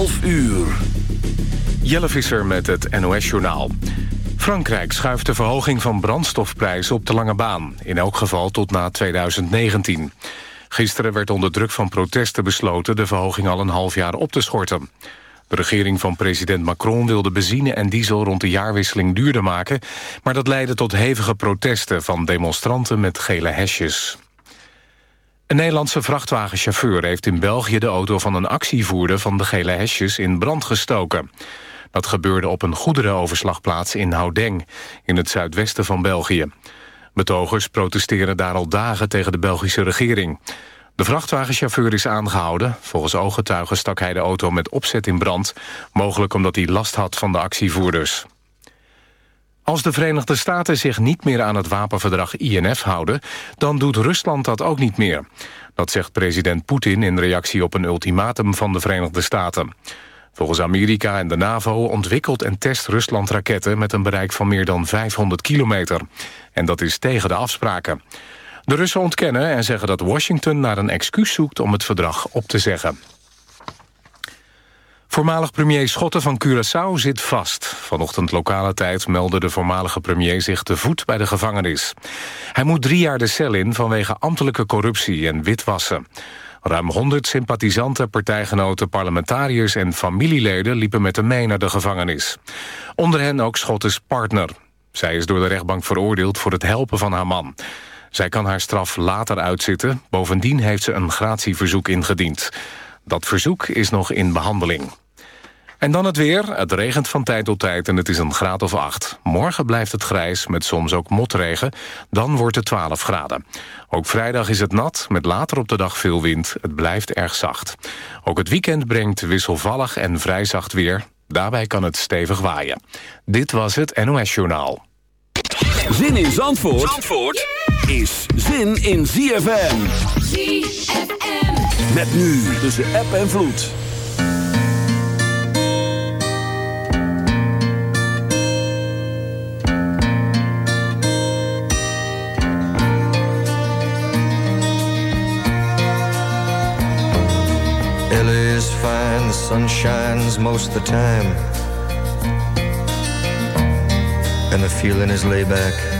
11 uur. Jelle Visser met het NOS-journaal. Frankrijk schuift de verhoging van brandstofprijzen op de lange baan. In elk geval tot na 2019. Gisteren werd onder druk van protesten besloten... de verhoging al een half jaar op te schorten. De regering van president Macron wilde benzine en diesel... rond de jaarwisseling duurder maken... maar dat leidde tot hevige protesten van demonstranten met gele hesjes. Een Nederlandse vrachtwagenchauffeur heeft in België de auto van een actievoerder van de gele hesjes in brand gestoken. Dat gebeurde op een goederenoverslagplaats in Houdeng, in het zuidwesten van België. Betogers protesteren daar al dagen tegen de Belgische regering. De vrachtwagenchauffeur is aangehouden. Volgens ooggetuigen stak hij de auto met opzet in brand... mogelijk omdat hij last had van de actievoerders. Als de Verenigde Staten zich niet meer aan het wapenverdrag INF houden... dan doet Rusland dat ook niet meer. Dat zegt president Poetin in reactie op een ultimatum van de Verenigde Staten. Volgens Amerika en de NAVO ontwikkelt en test Rusland raketten... met een bereik van meer dan 500 kilometer. En dat is tegen de afspraken. De Russen ontkennen en zeggen dat Washington naar een excuus zoekt... om het verdrag op te zeggen. Voormalig premier Schotten van Curaçao zit vast. Vanochtend lokale tijd meldde de voormalige premier zich te voet bij de gevangenis. Hij moet drie jaar de cel in vanwege ambtelijke corruptie en witwassen. Ruim 100 sympathisanten, partijgenoten, parlementariërs en familieleden liepen met hem mee naar de gevangenis. Onder hen ook Schottes partner. Zij is door de rechtbank veroordeeld voor het helpen van haar man. Zij kan haar straf later uitzitten. Bovendien heeft ze een gratieverzoek ingediend. Dat verzoek is nog in behandeling. En dan het weer. Het regent van tijd tot tijd en het is een graad of 8. Morgen blijft het grijs met soms ook motregen. Dan wordt het 12 graden. Ook vrijdag is het nat, met later op de dag veel wind. Het blijft erg zacht. Ook het weekend brengt wisselvallig en vrij zacht weer. Daarbij kan het stevig waaien. Dit was het NOS Journaal. Zin in Zandvoort, Zandvoort is zin in ZFM. ZFM. Met nu tussen app en vloed. LA is fine, the sun shines most of the time. And the feeling is laid back.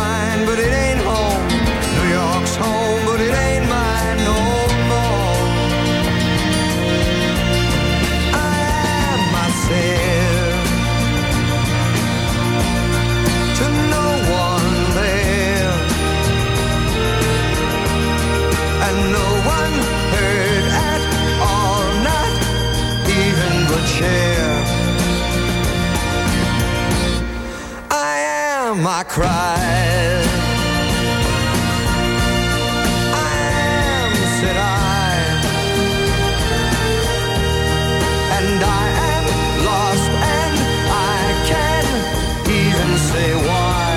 I cried. I am, said I. And I am lost, and I can't even say why.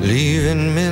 Leaving me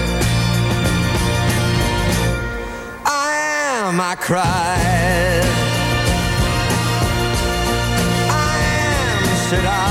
Cried. I am, said I.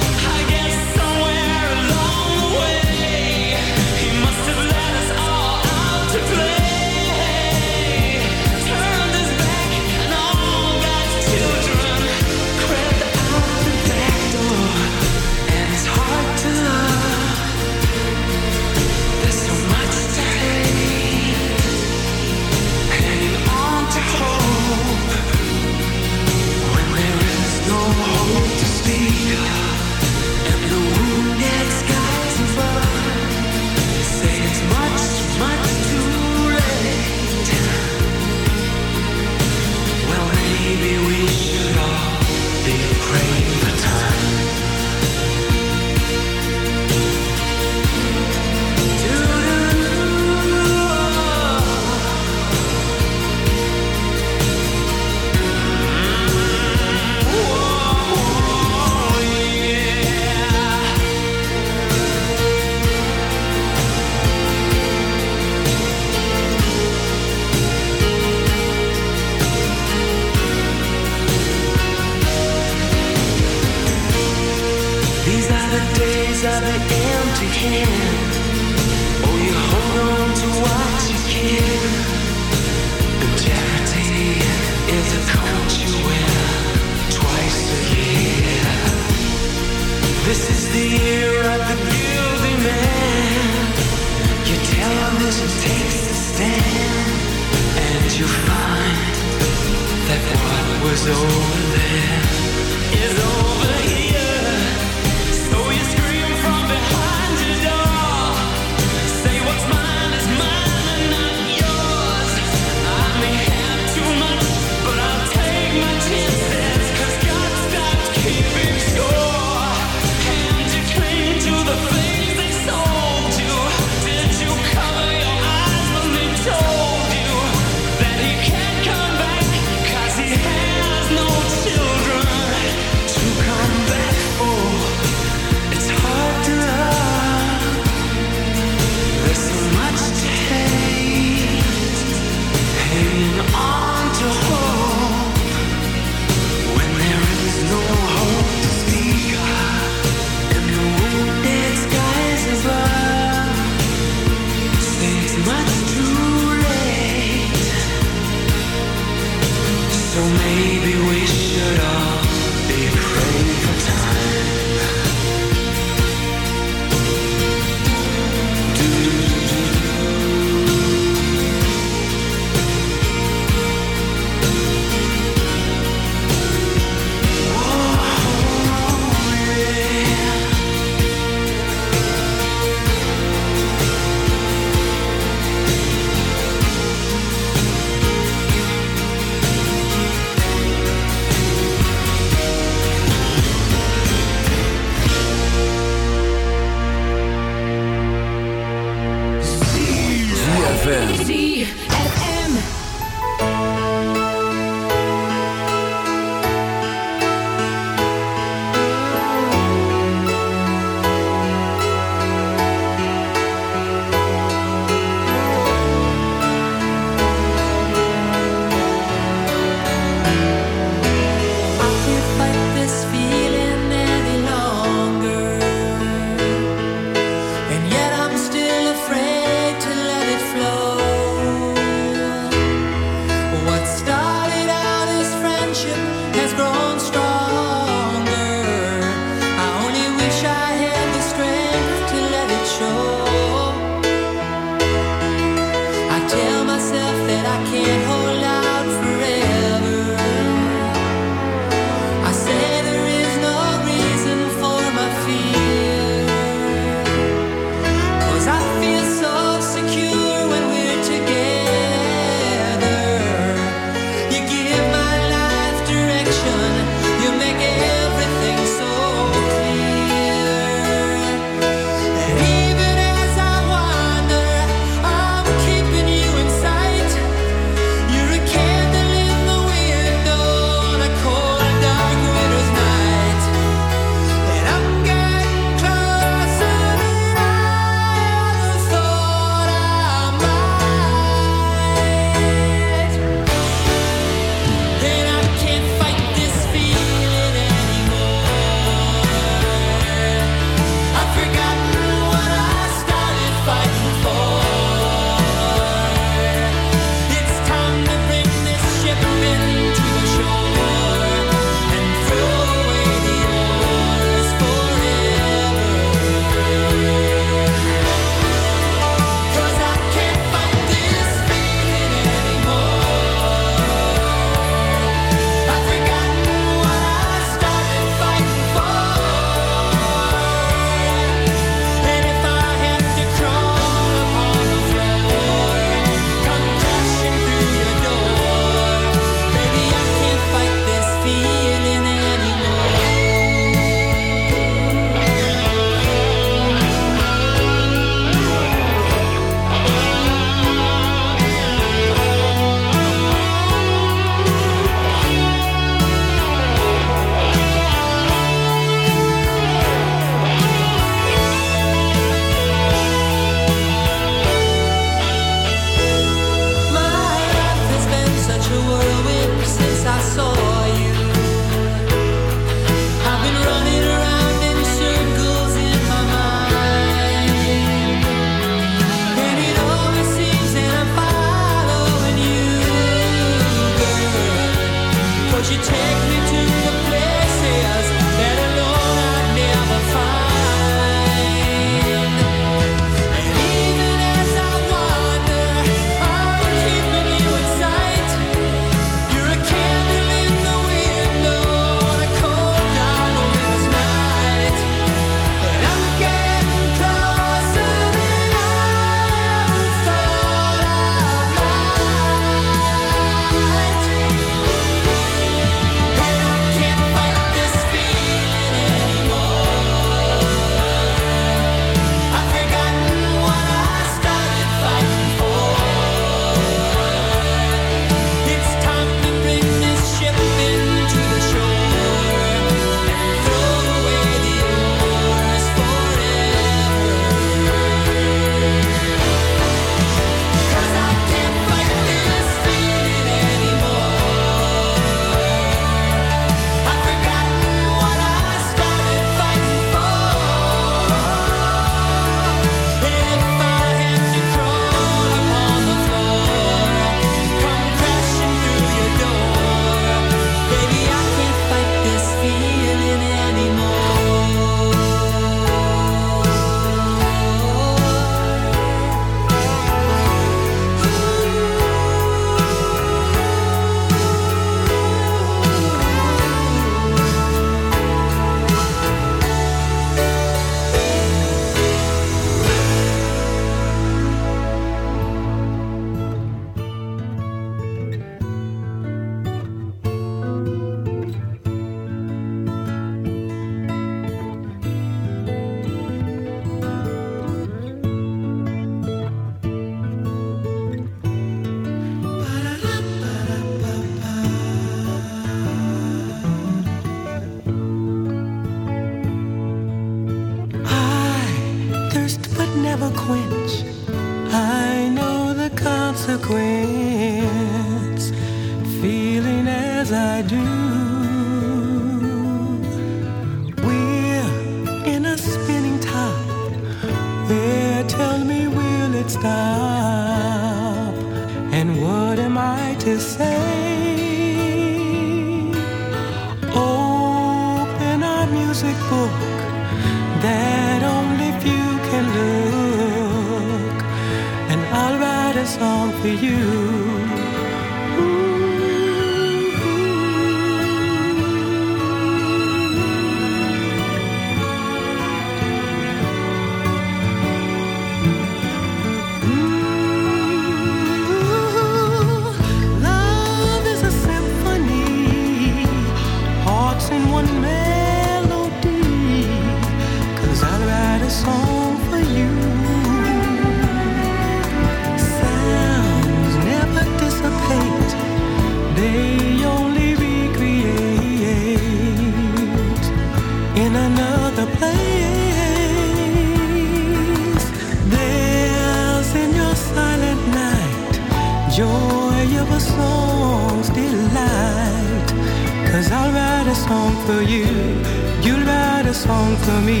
For me,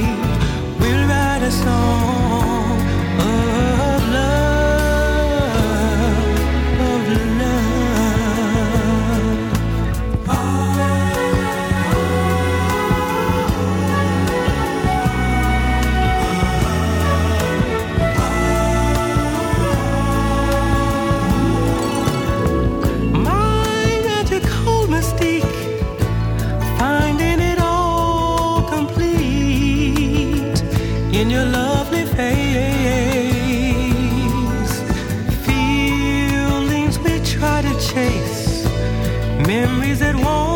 we'll write a song memories won't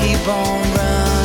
keep on running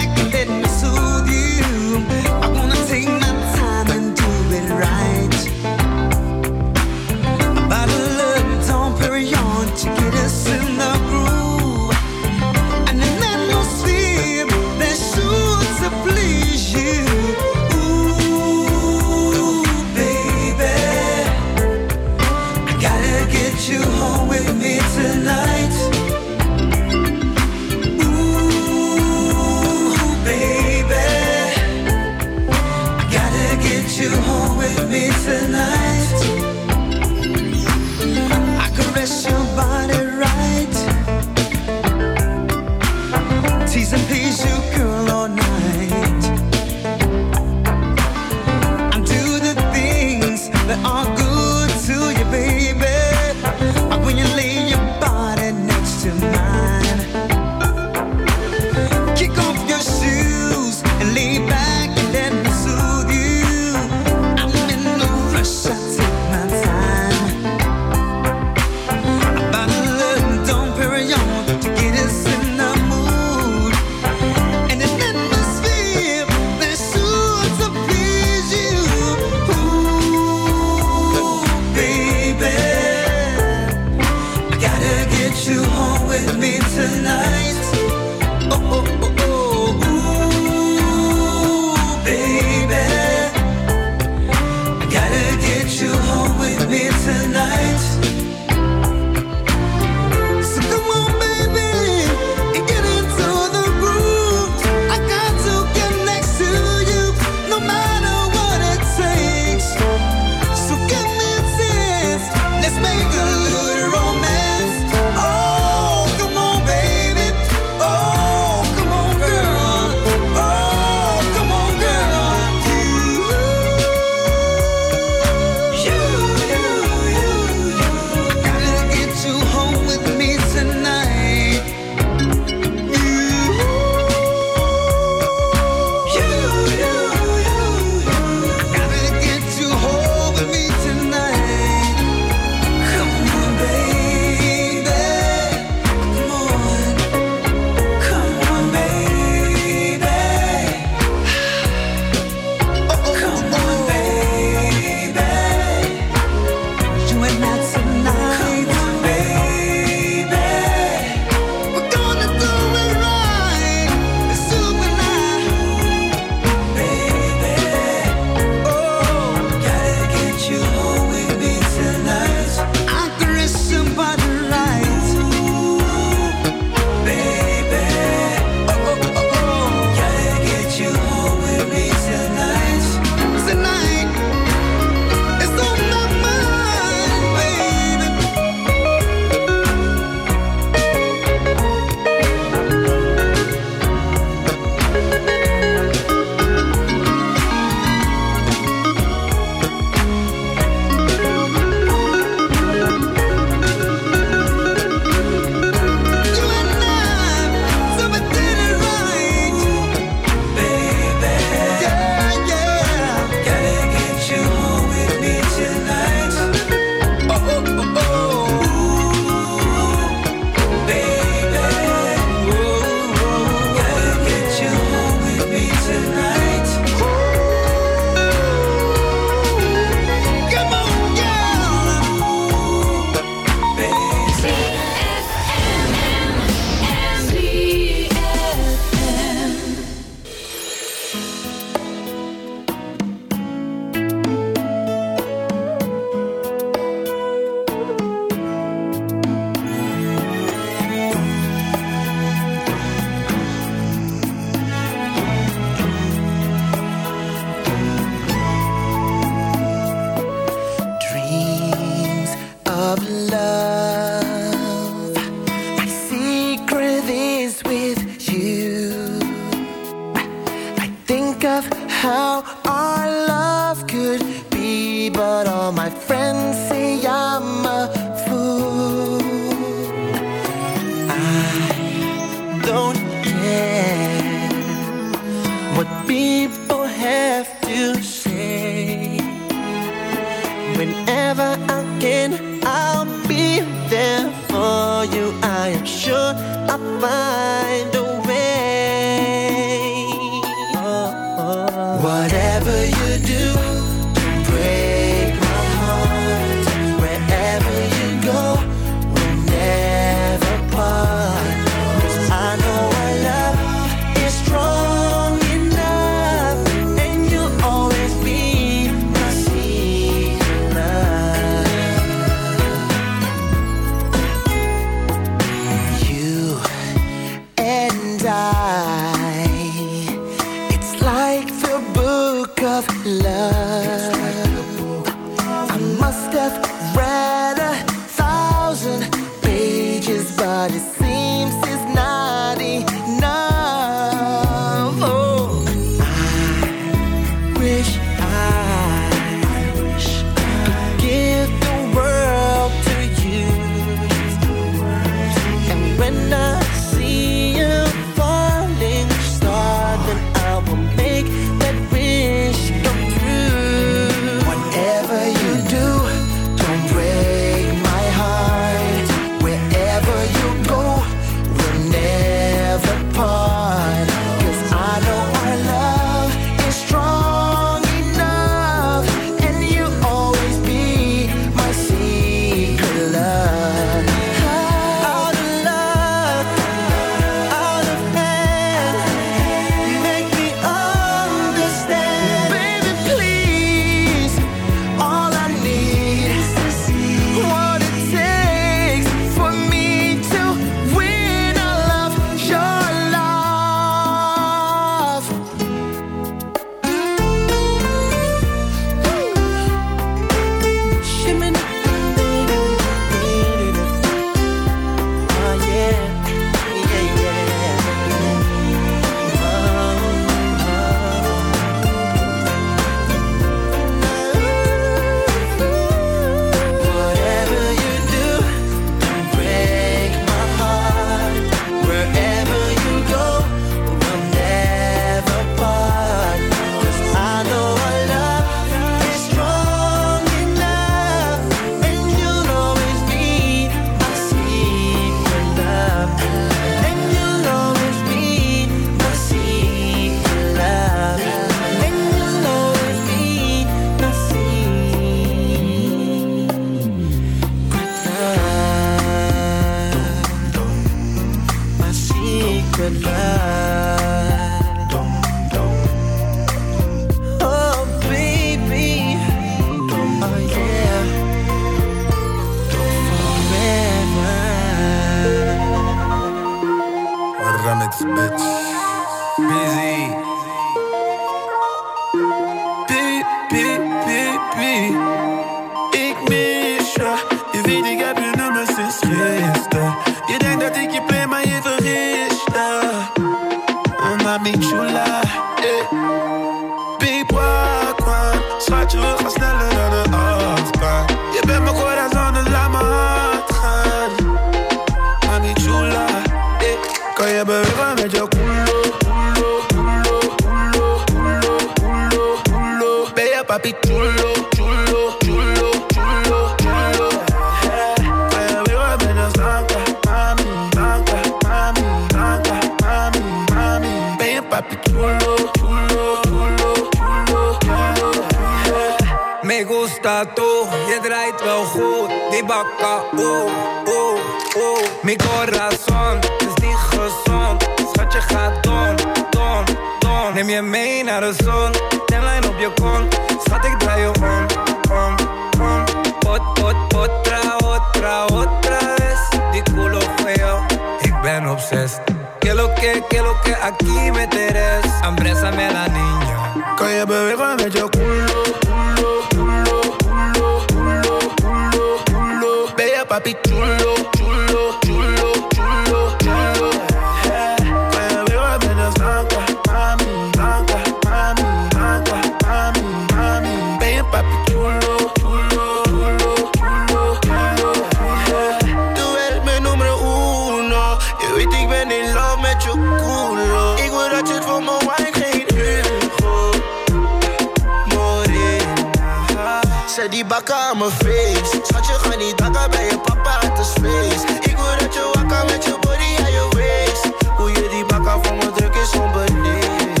die bakken aan mijn face. Schat, je gaan niet dakken bij je papa, uit de space. Ik wil dat je wakker met je body en je waist. Hoe je die bakken voor me druk is onbeleefd.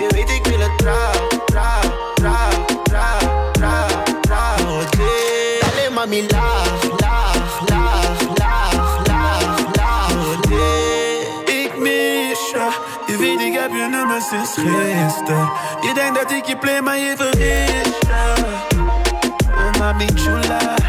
Je weet, ik wil het tra, tra, tra, tra, tra, tra. Nooit mami laag, laag, laag, laag, laag, laag. Ik mis je. Je weet, ik heb je nummer sinds gisteren. Je denkt dat ik je play, maar je vergis I meet you live.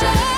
pressure